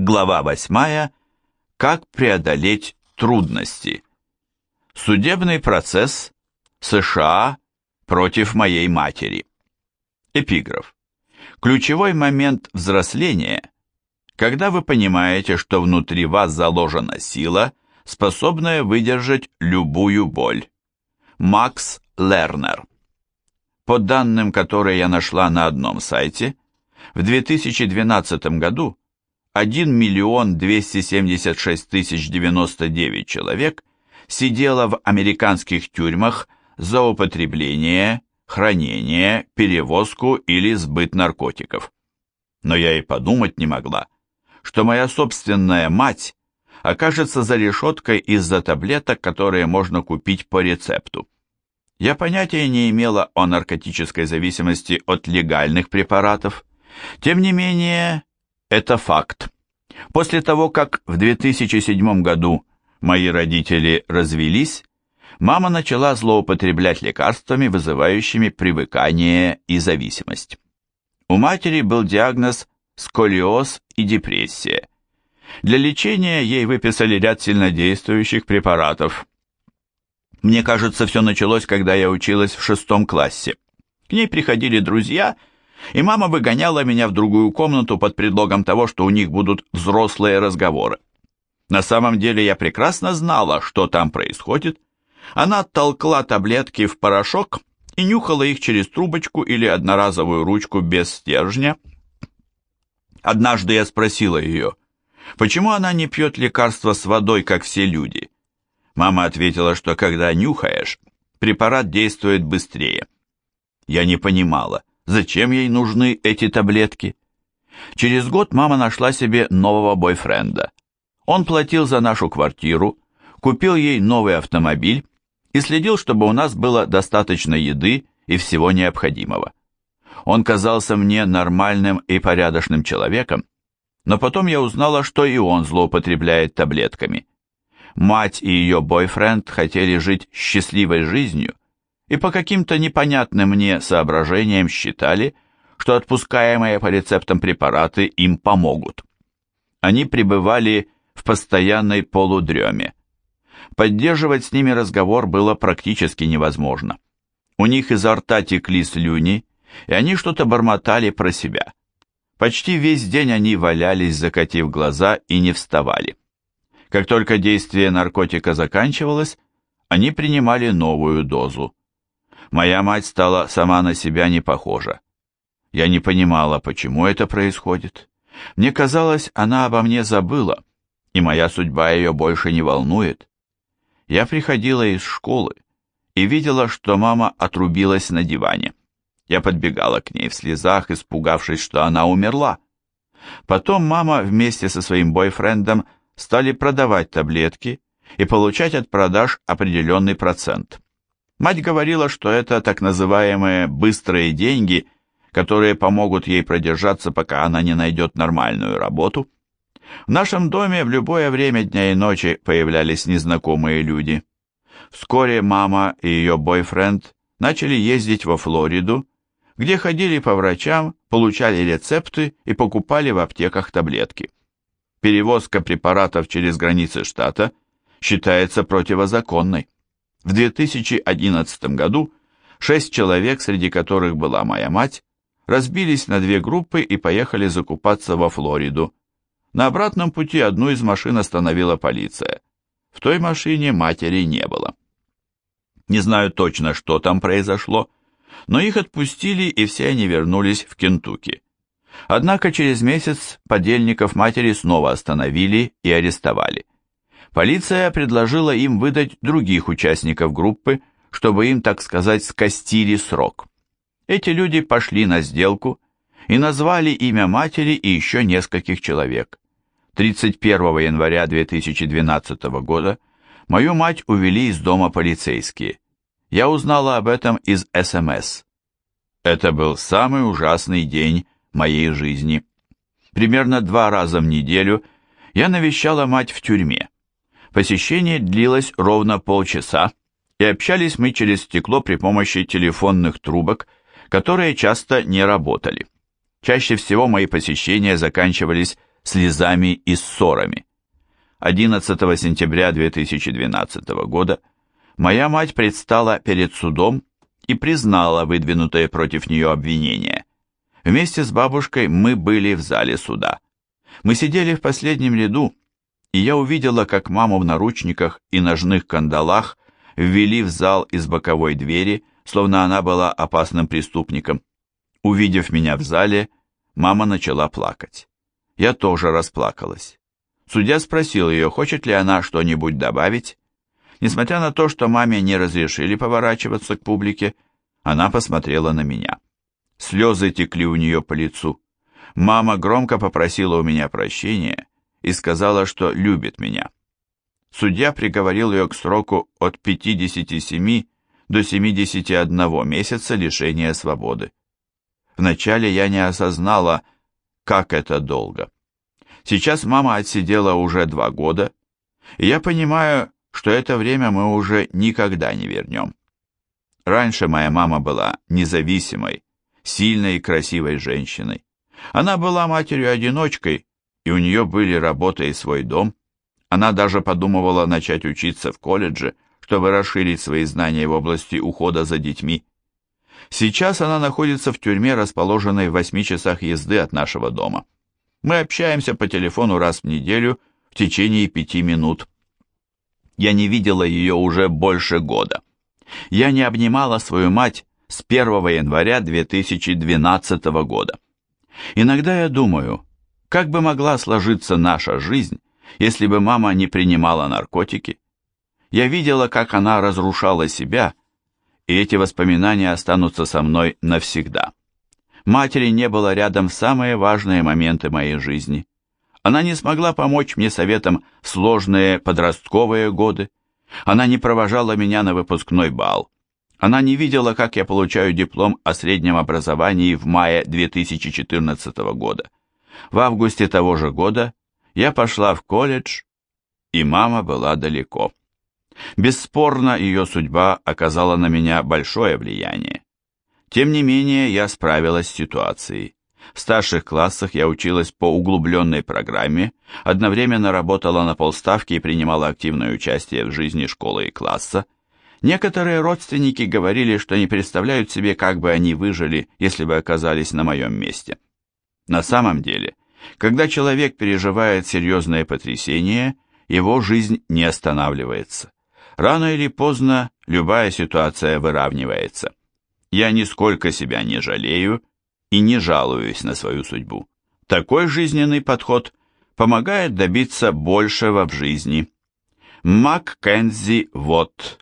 Глава 8. Как преодолеть трудности. Судебный процесс США против моей матери. Эпиграф. Ключевой момент взросления, когда вы понимаете, что внутри вас заложена сила, способная выдержать любую боль. Макс Лернер. По данным, которые я нашла на одном сайте, в 2012 году 1 миллион 276 тысяч 99 человек сидело в американских тюрьмах за употребление, хранение, перевозку или сбыт наркотиков. Но я и подумать не могла, что моя собственная мать окажется за решеткой из-за таблеток, которые можно купить по рецепту. Я понятия не имела о наркотической зависимости от легальных препаратов. Тем не менее, это факт. После того, как в 2007 году мои родители развелись, мама начала злоупотреблять лекарствами, вызывающими привыкание и зависимость. У матери был диагноз сколиоз и депрессия. Для лечения ей выписали ряд сильнодействующих препаратов. Мне кажется, все началось, когда я училась в шестом классе. К ней приходили друзья – и мама выгоняла меня в другую комнату под предлогом того, что у них будут взрослые разговоры. На самом деле я прекрасно знала, что там происходит. Она толкла таблетки в порошок и нюхала их через трубочку или одноразовую ручку без стержня. Однажды я спросила ее, почему она не пьет лекарства с водой, как все люди. Мама ответила, что когда нюхаешь, препарат действует быстрее. Я не понимала, Зачем ей нужны эти таблетки? Через год мама нашла себе нового бойфренда. Он платил за нашу квартиру, купил ей новый автомобиль и следил, чтобы у нас было достаточно еды и всего необходимого. Он казался мне нормальным и порядочным человеком, но потом я узнала, что и он злоупотребляет таблетками. Мать и ее бойфренд хотели жить счастливой жизнью, и по каким-то непонятным мне соображениям считали, что отпускаемые по рецептам препараты им помогут. Они пребывали в постоянной полудреме. Поддерживать с ними разговор было практически невозможно. У них изо рта текли слюни, и они что-то бормотали про себя. Почти весь день они валялись, закатив глаза, и не вставали. Как только действие наркотика заканчивалось, они принимали новую дозу. Моя мать стала сама на себя не похожа. Я не понимала, почему это происходит. Мне казалось, она обо мне забыла, и моя судьба ее больше не волнует. Я приходила из школы и видела, что мама отрубилась на диване. Я подбегала к ней в слезах, испугавшись, что она умерла. Потом мама вместе со своим бойфрендом стали продавать таблетки и получать от продаж определенный процент. Мать говорила, что это так называемые «быстрые деньги», которые помогут ей продержаться, пока она не найдет нормальную работу. В нашем доме в любое время дня и ночи появлялись незнакомые люди. Вскоре мама и ее бойфренд начали ездить во Флориду, где ходили по врачам, получали рецепты и покупали в аптеках таблетки. Перевозка препаратов через границы штата считается противозаконной. В 2011 году шесть человек, среди которых была моя мать, разбились на две группы и поехали закупаться во Флориду. На обратном пути одну из машин остановила полиция. В той машине матери не было. Не знаю точно, что там произошло, но их отпустили, и все они вернулись в Кентукки. Однако через месяц подельников матери снова остановили и арестовали. Полиция предложила им выдать других участников группы, чтобы им, так сказать, скостили срок. Эти люди пошли на сделку и назвали имя матери и еще нескольких человек. 31 января 2012 года мою мать увели из дома полицейские. Я узнала об этом из СМС. Это был самый ужасный день моей жизни. Примерно два раза в неделю я навещала мать в тюрьме. Посещение длилось ровно полчаса, и общались мы через стекло при помощи телефонных трубок, которые часто не работали. Чаще всего мои посещения заканчивались слезами и ссорами. 11 сентября 2012 года моя мать предстала перед судом и признала выдвинутые против нее обвинения. Вместе с бабушкой мы были в зале суда. Мы сидели в последнем ряду, и я увидела, как маму в наручниках и ножных кандалах ввели в зал из боковой двери, словно она была опасным преступником. Увидев меня в зале, мама начала плакать. Я тоже расплакалась. Судья спросил ее, хочет ли она что-нибудь добавить. Несмотря на то, что маме не разрешили поворачиваться к публике, она посмотрела на меня. Слезы текли у нее по лицу. Мама громко попросила у меня прощения и сказала, что любит меня. Судья приговорил ее к сроку от 57 до 71 месяца лишения свободы. Вначале я не осознала, как это долго. Сейчас мама отсидела уже два года, и я понимаю, что это время мы уже никогда не вернем. Раньше моя мама была независимой, сильной и красивой женщиной. Она была матерью-одиночкой, и у нее были работа и свой дом. Она даже подумывала начать учиться в колледже, чтобы расширить свои знания в области ухода за детьми. Сейчас она находится в тюрьме, расположенной в восьми часах езды от нашего дома. Мы общаемся по телефону раз в неделю в течение пяти минут. Я не видела ее уже больше года. Я не обнимала свою мать с 1 января 2012 года. Иногда я думаю, как бы могла сложиться наша жизнь, если бы мама не принимала наркотики? Я видела, как она разрушала себя, и эти воспоминания останутся со мной навсегда. Матери не было рядом в самые важные моменты моей жизни. Она не смогла помочь мне советом в сложные подростковые годы. Она не провожала меня на выпускной бал. Она не видела, как я получаю диплом о среднем образовании в мае 2014 года. В августе того же года я пошла в колледж, и мама была далеко. Бесспорно, ее судьба оказала на меня большое влияние. Тем не менее, я справилась с ситуацией. В старших классах я училась по углубленной программе, одновременно работала на полставки и принимала активное участие в жизни школы и класса. Некоторые родственники говорили, что не представляют себе, как бы они выжили, если бы оказались на моем месте. На самом деле, когда человек переживает серьезное потрясение, его жизнь не останавливается. Рано или поздно любая ситуация выравнивается. Я нисколько себя не жалею и не жалуюсь на свою судьбу. Такой жизненный подход помогает добиться большего в жизни. Маккензи Вот